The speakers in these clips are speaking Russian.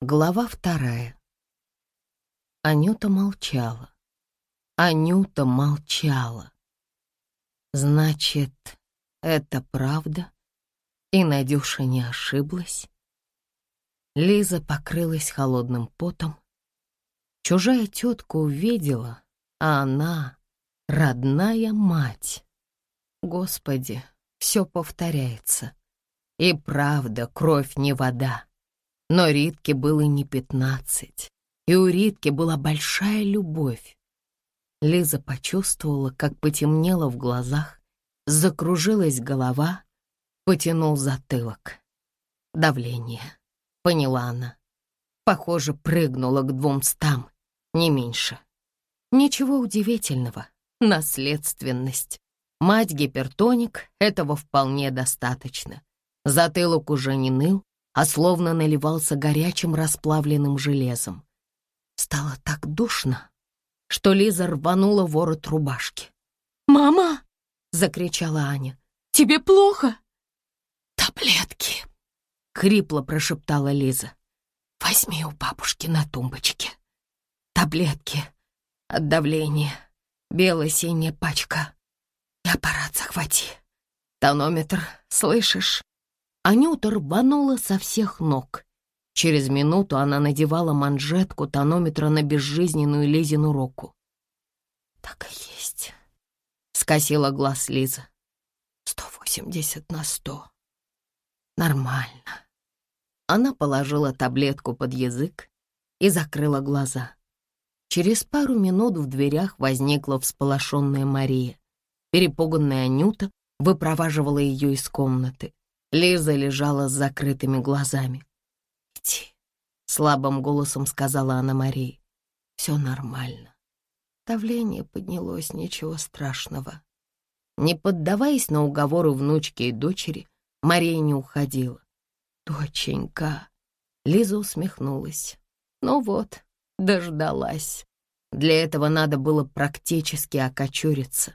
Глава вторая. Анюта молчала. Анюта молчала. Значит, это правда? И Надюша не ошиблась? Лиза покрылась холодным потом. Чужая тетка увидела, а она — родная мать. Господи, все повторяется. И правда, кровь не вода. Но Ритке было не пятнадцать, и у Ритки была большая любовь. Лиза почувствовала, как потемнело в глазах, закружилась голова, потянул затылок. Давление, поняла она. Похоже, прыгнула к двумстам, не меньше. Ничего удивительного, наследственность. Мать гипертоник, этого вполне достаточно. Затылок уже не ныл, а словно наливался горячим расплавленным железом. Стало так душно, что Лиза рванула ворот рубашки. «Мама!» — закричала Аня. «Тебе плохо?» «Таблетки!» — хрипло прошептала Лиза. «Возьми у бабушки на тумбочке. Таблетки от давления, бело-синяя пачка. И аппарат захвати. Тонометр, слышишь?» Анюта рванула со всех ног. Через минуту она надевала манжетку тонометра на безжизненную Лизину руку. «Так и есть», — скосила глаз Лиза. «Сто восемьдесят на сто. Нормально». Она положила таблетку под язык и закрыла глаза. Через пару минут в дверях возникла всполошенная Мария. Перепуганная Анюта выпроваживала ее из комнаты. Лиза лежала с закрытыми глазами. «Иди», — слабым голосом сказала она Марии. «Все нормально. Давление поднялось, ничего страшного». Не поддаваясь на уговоры внучки и дочери, Мария не уходила. «Доченька!» — Лиза усмехнулась. «Ну вот, дождалась. Для этого надо было практически окочуриться.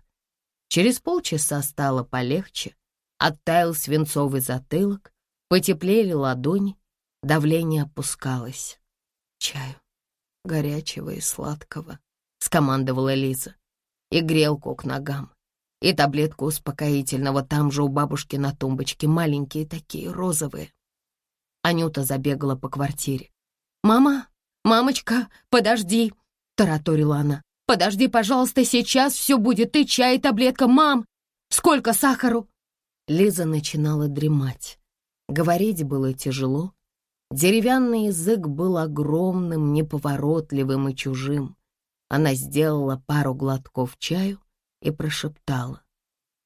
Через полчаса стало полегче, Оттаял свинцовый затылок, потеплели ладони, давление опускалось. «Чаю, горячего и сладкого», — скомандовала Лиза. «И грелку к ногам, и таблетку успокоительного там же у бабушки на тумбочке, маленькие такие, розовые». Анюта забегала по квартире. «Мама, мамочка, подожди!» — тараторила она. «Подожди, пожалуйста, сейчас все будет, и чай, и таблетка. Мам, сколько сахару?» Лиза начинала дремать. Говорить было тяжело. Деревянный язык был огромным, неповоротливым и чужим. Она сделала пару глотков чаю и прошептала.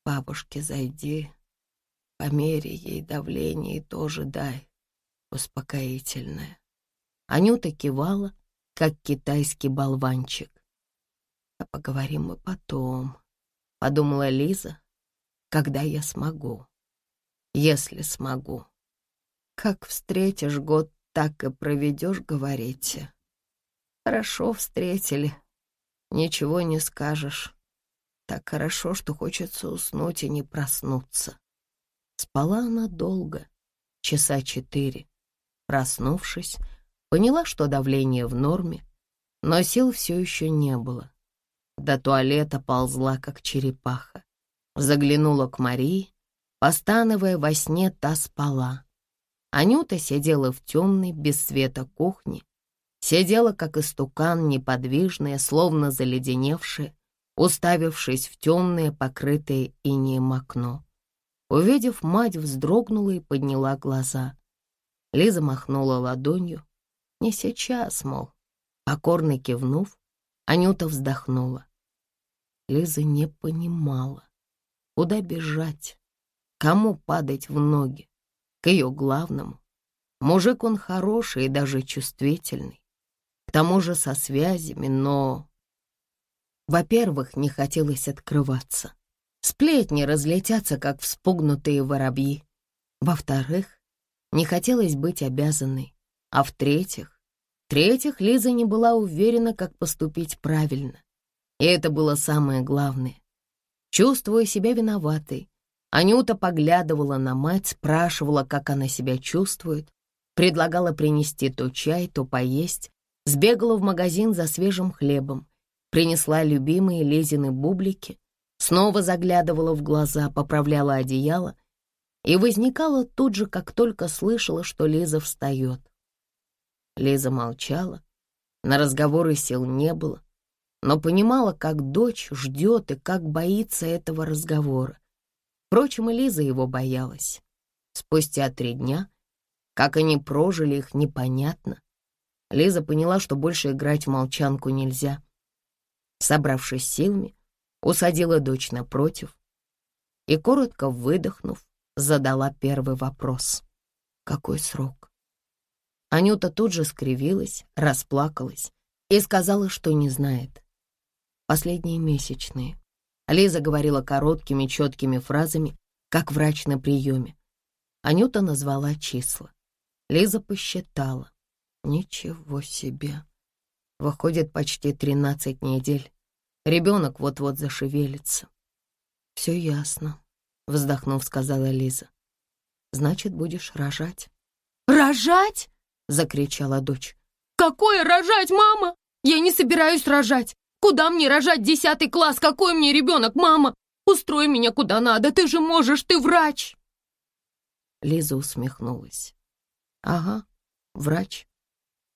«Бабушке зайди, помери ей давление и тоже дай успокоительное». Анюта кивала, как китайский болванчик. «А поговорим мы потом», — подумала Лиза, когда я смогу. Если смогу. Как встретишь год, так и проведешь, говорите. Хорошо встретили. Ничего не скажешь. Так хорошо, что хочется уснуть и не проснуться. Спала она долго, часа четыре. Проснувшись, поняла, что давление в норме, но сил все еще не было. До туалета ползла, как черепаха. Заглянула к Марии, постановая во сне, та спала. Анюта сидела в темной, без света кухне, сидела, как истукан, неподвижная, словно заледеневшая, уставившись в темное, покрытое инеем окно. Увидев мать, вздрогнула и подняла глаза. Лиза махнула ладонью. «Не сейчас, мол». Покорно кивнув, Анюта вздохнула. Лиза не понимала, Куда бежать? Кому падать в ноги? К ее главному. Мужик он хороший и даже чувствительный. К тому же со связями, но... Во-первых, не хотелось открываться. Сплетни разлетятся, как вспугнутые воробьи. Во-вторых, не хотелось быть обязанной. А в-третьих, в-третьих, Лиза не была уверена, как поступить правильно. И это было самое главное. Чувствуя себя виноватой, Анюта поглядывала на мать, спрашивала, как она себя чувствует. предлагала принести то чай, то поесть, сбегала в магазин за свежим хлебом, принесла любимые Лизины бублики, снова заглядывала в глаза, поправляла одеяло и возникала тут же, как только слышала, что Лиза встает. Лиза молчала, на разговоры сил не было, но понимала, как дочь ждет и как боится этого разговора. Впрочем, и Лиза его боялась. Спустя три дня, как они прожили их, непонятно. Лиза поняла, что больше играть в молчанку нельзя. Собравшись силами, усадила дочь напротив и, коротко выдохнув, задала первый вопрос. «Какой срок?» Анюта тут же скривилась, расплакалась и сказала, что не знает. Последние месячные. Лиза говорила короткими, четкими фразами, как врач на приеме. Анюта назвала числа. Лиза посчитала. Ничего себе. Выходит, почти тринадцать недель. Ребенок вот-вот зашевелится. Все ясно, вздохнув, сказала Лиза. Значит, будешь рожать. Рожать? Закричала дочь. Какое рожать, мама? Я не собираюсь рожать. Куда мне рожать десятый класс? Какой мне ребенок, мама? Устрой меня куда надо, ты же можешь, ты врач!» Лиза усмехнулась. «Ага, врач,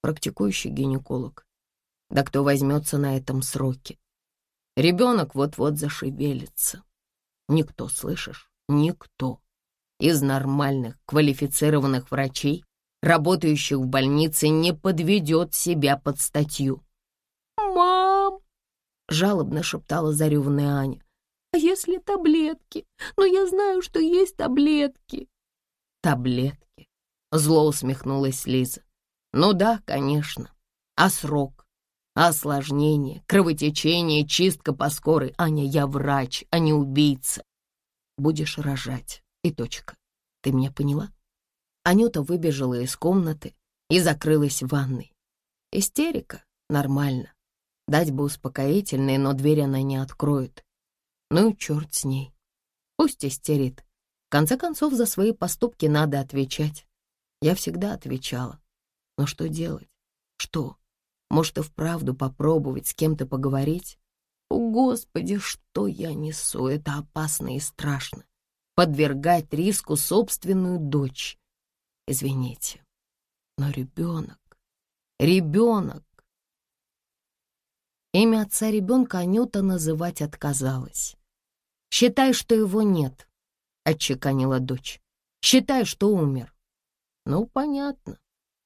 практикующий гинеколог. Да кто возьмется на этом сроке? Ребенок вот-вот зашевелится. Никто, слышишь? Никто. Из нормальных, квалифицированных врачей, работающих в больнице, не подведет себя под статью. Жалобно шептала зареванная Аня. А если таблетки? Но я знаю, что есть таблетки. Таблетки? Зло усмехнулась Лиза. Ну да, конечно. А срок? Осложнение, кровотечение, чистка по скорой. Аня, я врач, а не убийца. Будешь рожать. И точка. Ты меня поняла? Анюта выбежала из комнаты и закрылась в ванной. Истерика? Нормально. Дать бы успокоительное, но дверь она не откроет. Ну, черт с ней. Пусть истерит. В конце концов, за свои поступки надо отвечать. Я всегда отвечала. Но что делать? Что? Может, и вправду попробовать с кем-то поговорить? О, Господи, что я несу? Это опасно и страшно. Подвергать риску собственную дочь. Извините, но ребенок, ребенок. Имя отца ребенка Анюта называть отказалась. «Считай, что его нет», — отчеканила дочь. «Считай, что умер». «Ну, понятно.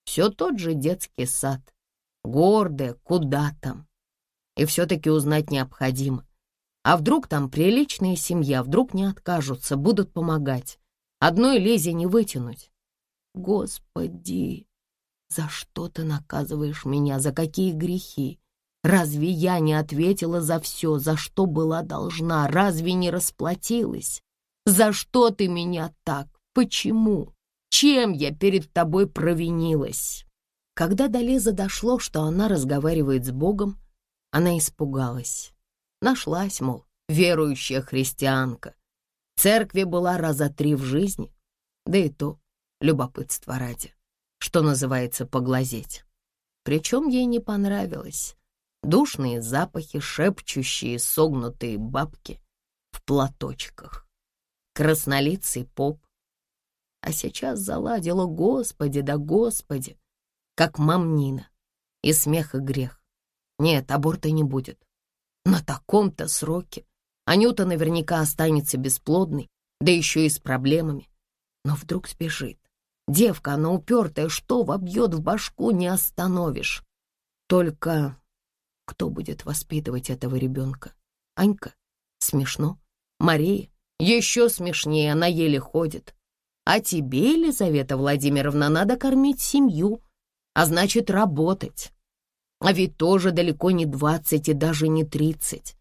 Все тот же детский сад. Гордая, куда там. И все-таки узнать необходимо. А вдруг там приличная семья, вдруг не откажутся, будут помогать. Одной лезе не вытянуть. Господи, за что ты наказываешь меня, за какие грехи? Разве я не ответила за все, за что была должна? Разве не расплатилась? За что ты меня так? Почему? Чем я перед тобой провинилась? Когда до Лизы дошло, что она разговаривает с Богом, она испугалась. Нашлась, мол, верующая христианка. Церкви была раза три в жизни, да и то любопытство ради, что называется поглазеть. Причем ей не понравилось душные запахи, шепчущие согнутые бабки в платочках, краснолицый поп. А сейчас заладила «Господи, да Господи!» как мамнина, и смех и грех. Нет, аборта не будет. На таком-то сроке Анюта наверняка останется бесплодной, да еще и с проблемами. Но вдруг сбежит. Девка, она упертая, что вобьет в башку, не остановишь. Только кто будет воспитывать этого ребенка? Анька? Смешно. Мария? Еще смешнее, она еле ходит. А тебе, Елизавета Владимировна, надо кормить семью, а значит работать. А ведь тоже далеко не двадцать и даже не тридцать.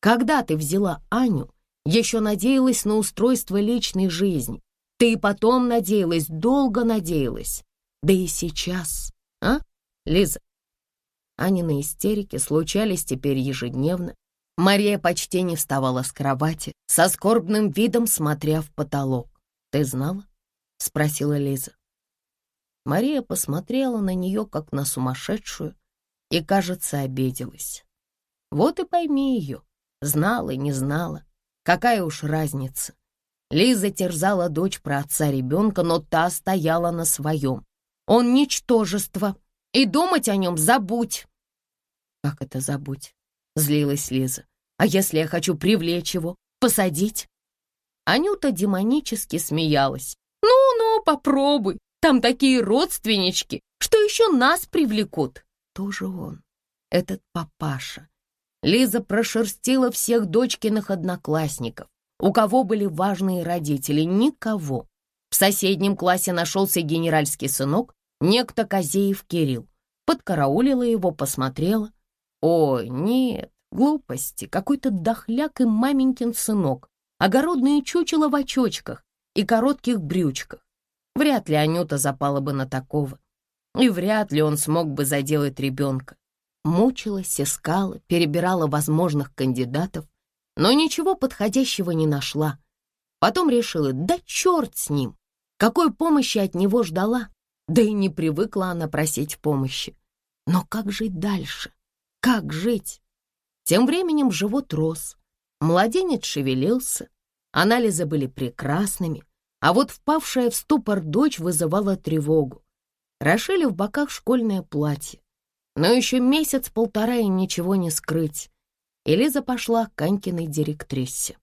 Когда ты взяла Аню, еще надеялась на устройство личной жизни. Ты и потом надеялась, долго надеялась. Да и сейчас, а, Лиза? Анины истерики случались теперь ежедневно. Мария почти не вставала с кровати, со скорбным видом смотря в потолок. «Ты знала?» — спросила Лиза. Мария посмотрела на нее, как на сумасшедшую, и, кажется, обиделась. Вот и пойми ее, знала, не знала, какая уж разница. Лиза терзала дочь про отца ребенка, но та стояла на своем. Он ничтожество, и думать о нем забудь. Как это забудь? Злилась Лиза. А если я хочу привлечь его, посадить? Анюта демонически смеялась. «Ну-ну, попробуй, там такие родственнички, что еще нас привлекут». Тоже он, этот папаша. Лиза прошерстила всех дочкиных одноклассников, у кого были важные родители, никого. В соседнем классе нашелся генеральский сынок, некто Козеев Кирилл. Подкараулила его, посмотрела. Ой, нет, глупости, какой-то дохляк и маменькин сынок, огородные чучело в очочках и коротких брючках. Вряд ли Анюта запала бы на такого. И вряд ли он смог бы заделать ребенка. Мучилась, искала, перебирала возможных кандидатов, но ничего подходящего не нашла. Потом решила, да черт с ним, какой помощи от него ждала, да и не привыкла она просить помощи. Но как жить дальше? Как жить? Тем временем живот рос, младенец шевелился, анализы были прекрасными, а вот впавшая в ступор дочь вызывала тревогу. Расшили в боках школьное платье, но еще месяц-полтора и ничего не скрыть. И Лиза пошла к Анькиной директрисе.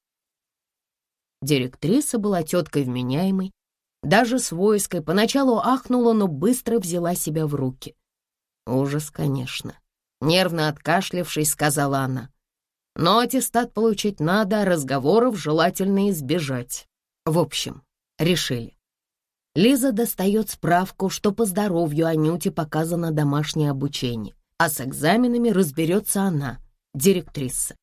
Директриса была теткой вменяемой, даже с войской поначалу ахнула, но быстро взяла себя в руки. Ужас, конечно. Нервно откашлявшись, сказала она. Но аттестат получить надо, а разговоров желательно избежать. В общем, решили. Лиза достает справку, что по здоровью Анюте показано домашнее обучение, а с экзаменами разберется она, директриса.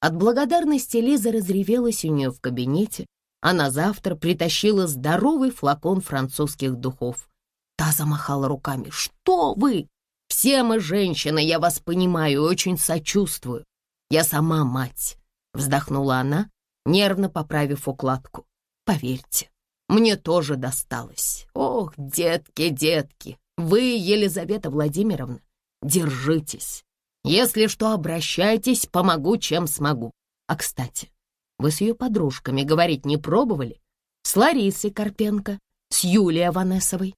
От благодарности Лиза разревелась у нее в кабинете, а на завтра притащила здоровый флакон французских духов. Та замахала руками. «Что вы? Все мы женщины, я вас понимаю очень сочувствую. Я сама мать», — вздохнула она, нервно поправив укладку. «Поверьте, мне тоже досталось. Ох, детки, детки, вы, Елизавета Владимировна, держитесь. Если что, обращайтесь, помогу, чем смогу. А, кстати, вы с ее подружками говорить не пробовали? С Ларисой Карпенко, с Юлией Аванесовой?»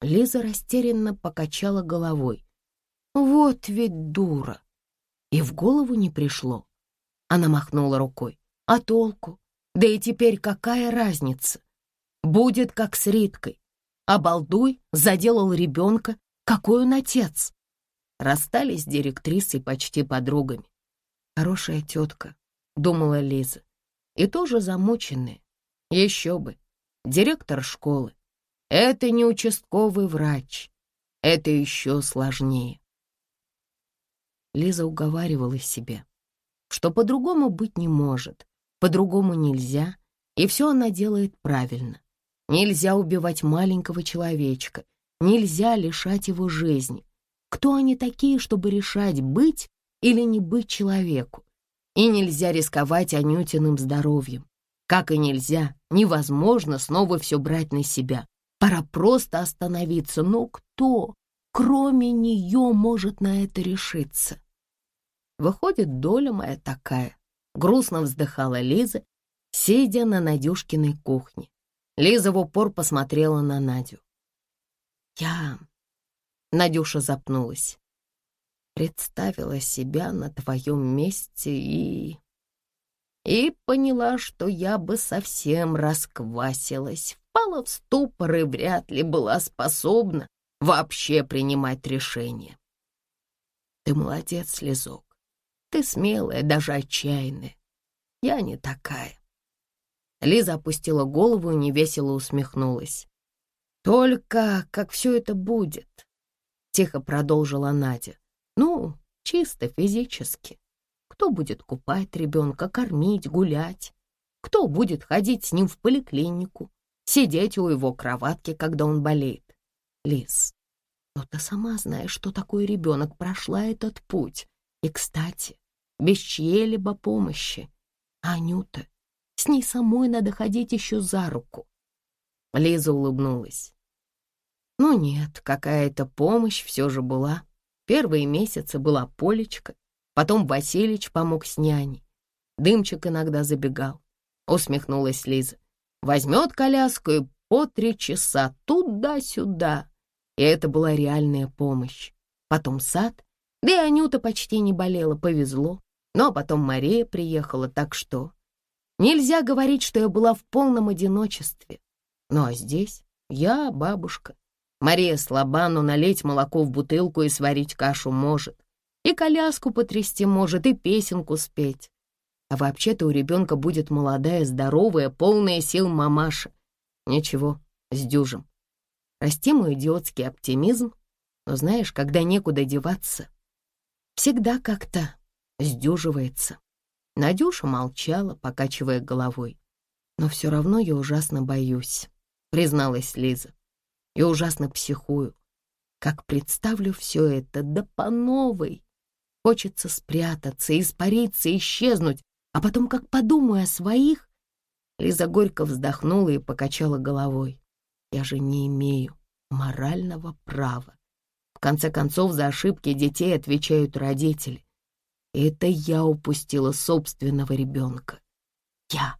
Лиза растерянно покачала головой. «Вот ведь дура!» И в голову не пришло. Она махнула рукой. «А толку? Да и теперь какая разница? Будет как с Риткой. Обалдуй, заделал ребенка. Какой он отец?» Расстались с директрисой почти подругами. «Хорошая тетка», — думала Лиза. «И тоже замученная. Еще бы. Директор школы. Это не участковый врач. Это еще сложнее. Лиза уговаривала себя, что по-другому быть не может, по-другому нельзя, и все она делает правильно. Нельзя убивать маленького человечка, нельзя лишать его жизни. Кто они такие, чтобы решать, быть или не быть человеку? И нельзя рисковать Анютиным здоровьем. Как и нельзя, невозможно снова все брать на себя. Пора просто остановиться. Но кто, кроме нее, может на это решиться? Выходит, доля моя такая. Грустно вздыхала Лиза, сидя на Надюшкиной кухне. Лиза в упор посмотрела на Надю. «Я...» — Надюша запнулась. «Представила себя на твоем месте и...» И поняла, что я бы совсем расквасилась, впала в ступор и вряд ли была способна вообще принимать решения. Ты молодец, Лизок. Ты смелая, даже отчаянная. Я не такая. Лиза опустила голову и невесело усмехнулась. «Только как все это будет?» — тихо продолжила Надя. «Ну, чисто физически. Кто будет купать ребенка, кормить, гулять? Кто будет ходить с ним в поликлинику, сидеть у его кроватки, когда он болеет? Лиз, но ты сама знаешь, что такое ребенок, прошла этот путь. И, кстати, без чьей-либо помощи. Анюта, с ней самой надо ходить еще за руку. Лиза улыбнулась. Ну нет, какая-то помощь все же была. Первые месяцы была Полечка, потом Василич помог с няней. Дымчик иногда забегал. Усмехнулась Лиза. Возьмет коляску и по три часа туда-сюда. И это была реальная помощь. Потом сад, да и Анюта почти не болела, повезло. Но потом Мария приехала, так что... Нельзя говорить, что я была в полном одиночестве. Ну а здесь я бабушка. Мария слаба, но налить молоко в бутылку и сварить кашу может. И коляску потрясти может, и песенку спеть. А вообще-то у ребенка будет молодая, здоровая, полная сил мамаша. Ничего, с дюжем. Расти мой идиотский оптимизм, но знаешь, когда некуда деваться, всегда как-то сдюживается. Надюша молчала, покачивая головой. Но все равно я ужасно боюсь, призналась Лиза и ужасно психую. Как представлю все это, да по новой. Хочется спрятаться, испариться, исчезнуть, а потом, как подумаю о своих... Лиза горько вздохнула и покачала головой. Я же не имею морального права. В конце концов, за ошибки детей отвечают родители. Это я упустила собственного ребенка. Я.